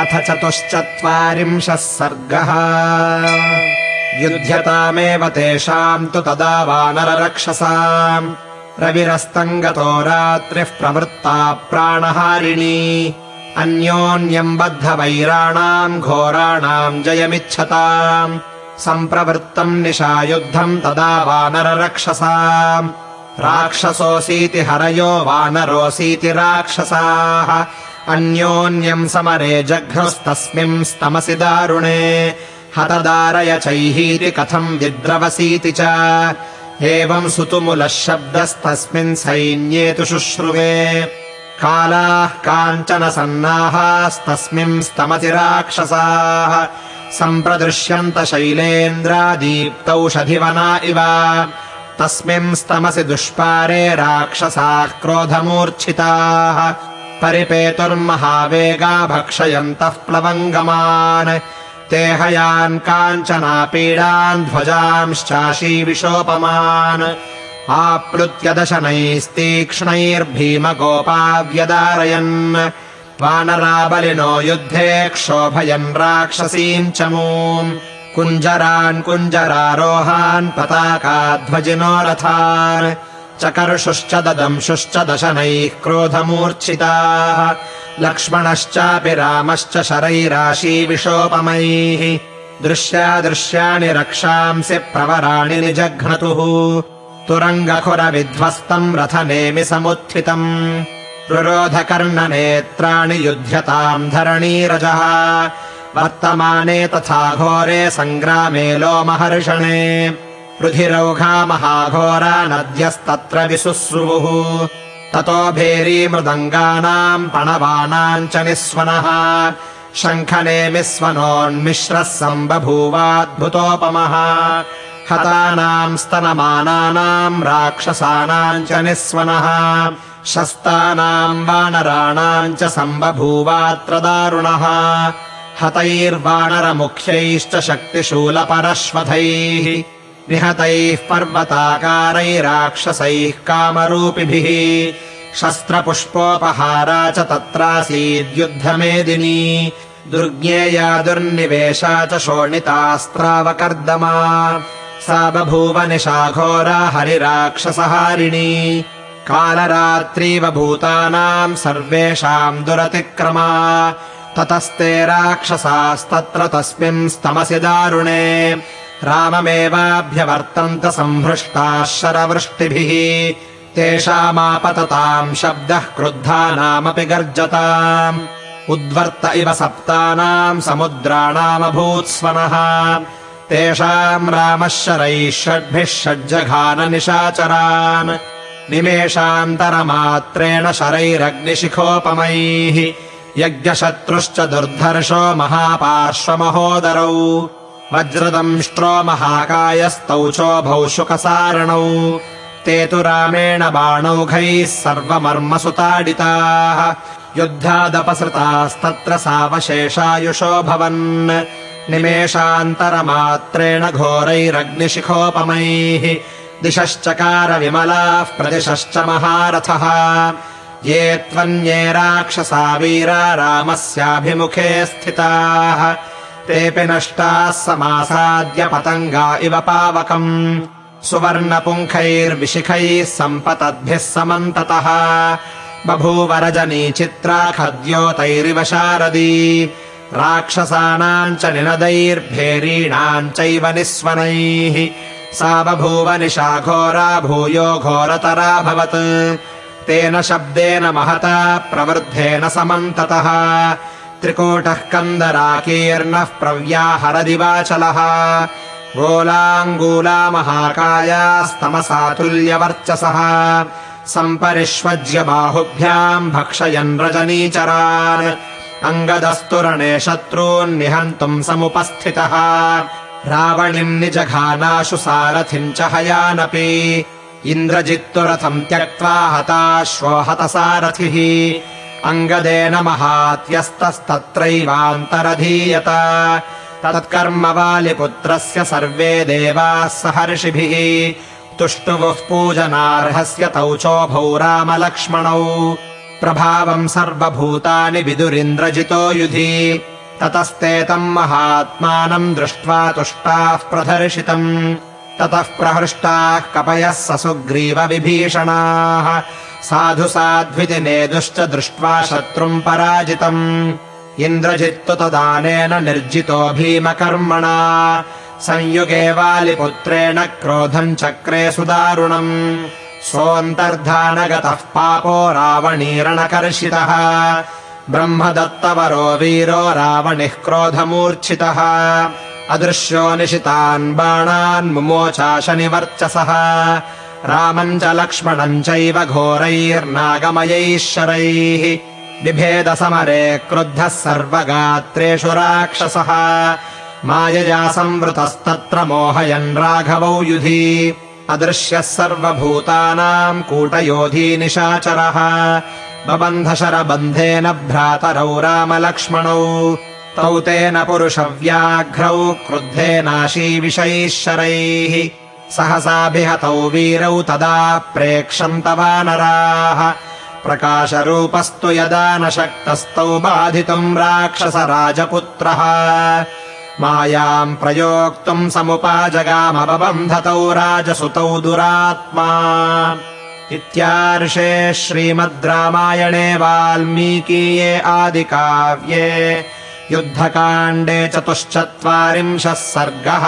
अथ चतुश्चत्वारिंशः सर्गः। युध्यतामेव तेषाम् तु तदा वानररक्षसाम्। रविरस्तम् गतो रात्रिः प्रवृत्ता प्राणहारिणी। अन्योन्यम् बद्धवैराणाम् घोराणाम् जयमिच्छताम्। सम्प्रवृत्तम् निशायुद्धम् तदा वानररक्षसाम्। राक्षसोऽसीति हरयो वानरोऽसीति राक्षसाः अन्योन्यम् समरे जघ्रुस्तस्मिंस्तमसि दारुणे हतदारय चैहीति कथम् विद्रवसीति च। एवम् सुतुमुलः शब्दस्तस्मिन् सैन्ये तु शुश्रुवे। कालाः काञ्चन सन्नाहास्तस्मिंस्तमसि राक्षसाः। सम्प्रदृश्यन्त शैलेन्द्रादीप्तौषधिवना इव। तस्मिंस्तमसि दुष्पारे राक्षसाः क्रोधमूर्च्छिताः परिपेतुर्महावेगा भक्षयन्तः प्लवङ्गमान्। ते हयान् काञ्चनापीडान् ध्वजांश्चाशीविशोपमान् आप्लुत्य दशनैस्तीक्ष्णैर्भीमगोपाव्यदारयन् वानराबलिनो युद्धे क्षोभयन् राक्षसीम् चमूम् कुञ्जरान् कुञ्जरारोहान् पताकाध्वजिनो रथान् चकर्षुश्च ददंशुश्च दशनैः क्रोधमूर्च्छिताः लक्ष्मणश्चापि रामश्च शरैराशीविशोपमैः दृश्यादृश्याणि रक्षांसि प्रवराणि निजघ्नतुः तुरङ्गखुरविध्वस्तम् रथनेमि समुत्थितम्। रुरोधकर्णनेत्राणि युध्यताम् धरणीरजः वर्तमाने तथा घोरे सङ्ग्रामे लोमहर्षणे रुधिरौघा महाघोरा नद्यस्तत्र विशुश्रुवुः। ततो भेरीमृदङ्गानाम् पणवानाम् च निःस्वनः। शङ्खनेमिस्वनोन्मिश्रः सम्बभूवाद्भुतोपमः। हतानाम् स्तनमानानाम् राक्षसानाम् च निःस्वनः। शस्तानाम् वानराणाम् च सम्बभूवात्र दारुणः हतैर्वानरमुख्यैश्च शक्तिशूलपरश्वथैः निहतैः पर्वताकारैराक्षसैः कामरूपिभिः शस्त्रपुष्पोपहारा च तत्रासीद्युद्धमेदिनी दुर्ज्ञेया दुर्निवेशा च शोणितास्त्रावकर्दमा। सा बभूव निशाघोरा हरिराक्षसहारिणी कालरात्रीव भूतानाम् सर्वेषाम् दुरतिक्रमा। ततस्ते राक्षसास्तत्र तस्मिंस्तमसि दारुणे राममेवाभ्यवर्तन्त संहृष्टाः शरवृष्टिभिः। तेषामापतताम् शब्दः क्रुद्धानामपि गर्जताम्। उद्वर्त इव सप्तानाम् समुद्राणामभूत्स्वनः। तेषाम् रामः शरैः षड्भिः षड्जघाननिशाचरान्। निमेषान्तरमात्रेण शरैरग्निशिखोपमैः। यज्ञशत्रुश्च दुर्धर्षो महापार्श्वमहोदरौ वज्रदंष्ट्रो महाकायस्तौ चोभौ शुकसारणौ। ते तु रामेण बाणौघैः सर्वमर्मसुताडिताः। युद्धादपसृतास्तत्र सावशेषायुषो भवन्। निमेषान्तरमात्रेण घोरैरग्निशिखोपमैः। दिशश्चकार विमलाः प्रदिशश्च महारथः। ये त्वन्ये राक्षसा वीरा रामस्याभिमुखे स्थिताः तेऽपि नष्टाः समासाद्य पतङ्गा इव पावकम्। सुवर्णपुङ्खैर्विशिखैः सम्पतद्भिः समन्ततः। बभूवरजनी चित्रा खद्योतैरिव शारदी। राक्षसानाम् च निनदैर्भेरीणाम् चैव निःस्वनैः। सा बभूव निशाघोरा भूयो घोरतराभवत् तेन शब्देन महता प्रवृद्धेन समन्ततः त्रिकूटः कन्दराकीर्णः प्रव्याहरदिवाचलः गोलाङ्गूला महाकायास्तमसातुल्यवर्चसः सम्परिष्वज्य बाहुभ्याम् भक्षयन् रजनीचरान्। अङ्गदस्तुरणे शत्रून्निहन्तुम् समुपस्थितः। रावणिम् निजघानाशु सारथिम् च हयानपि। इन्द्रजित्तुरथम् त्यक्त्वा हताश्वो हतसारथिः अङ्गदेन महात्यस्तस्तत्रैवान्तरधीयत तत्कर्म वालिपुत्रस्य सर्वे देवाः सहर्षिभिः तुष्टुवुः पूजनार्हस्य तौ चोभौ रामलक्ष्मणौ। प्रभावम् सर्वभूतानि विदुरिन्द्रजितो युधि। ततस्ते तम् महात्मानम् दृष्ट्वा तुष्टाः प्रदर्शितम् ततः प्रहृष्टाः कपयः ससुग्रीवविभीषणाः साधु साध्विति नेदुश्च दृष्ट्वा शत्रुम् पराजितम्। इन्द्रजित्तु तदानेन निर्जितो भीमकर्मणा। संयुगे वालिपुत्रेण क्रोधम् चक्रे सुदारुणम्। सोऽन्तर्धानगतः पापो रावणीरणकर्षितः। ब्रह्मदत्तवरो वीरो रावणिः क्रोधमूर्च्छितः। अदृश्यो निशितान् बाणान् मुमोचाशनिवर्चसः रामम् च लक्ष्मणम् चैव घोरैर्नागमयैः शरैः बिभेदसमरे क्रुद्धः सर्वगात्रेषु राक्षसः। मायया संवृतस्तत्र मोहयन् राघवौ युधि। अदृश्यः सर्वभूतानाम् कूटयोधी निशाचरः। बबन्धशरबन्धेन भ्रातरौ रामलक्ष्मणौ। तौ तेन पुरुषव्याघ्रौ क्रुद्धेनाशीविषैः शरैः सहसाभिहतौ वीरौ तदा प्रेक्षन्त वानराः प्रकाशरूपस्तु यदा न शक्तस्तौ बाधितुम् राक्षसराजपुत्रः। मायाम् प्रयोक्तुम् समुपाजगामबन्धतौ राजसुतौ दुरात्मा। इत्यार्षे श्रीमद् रामायणे वाल्मीकीये आदिकाव्ये। युद्धकाण्डे चतुश्चत्वारिंशः सर्गः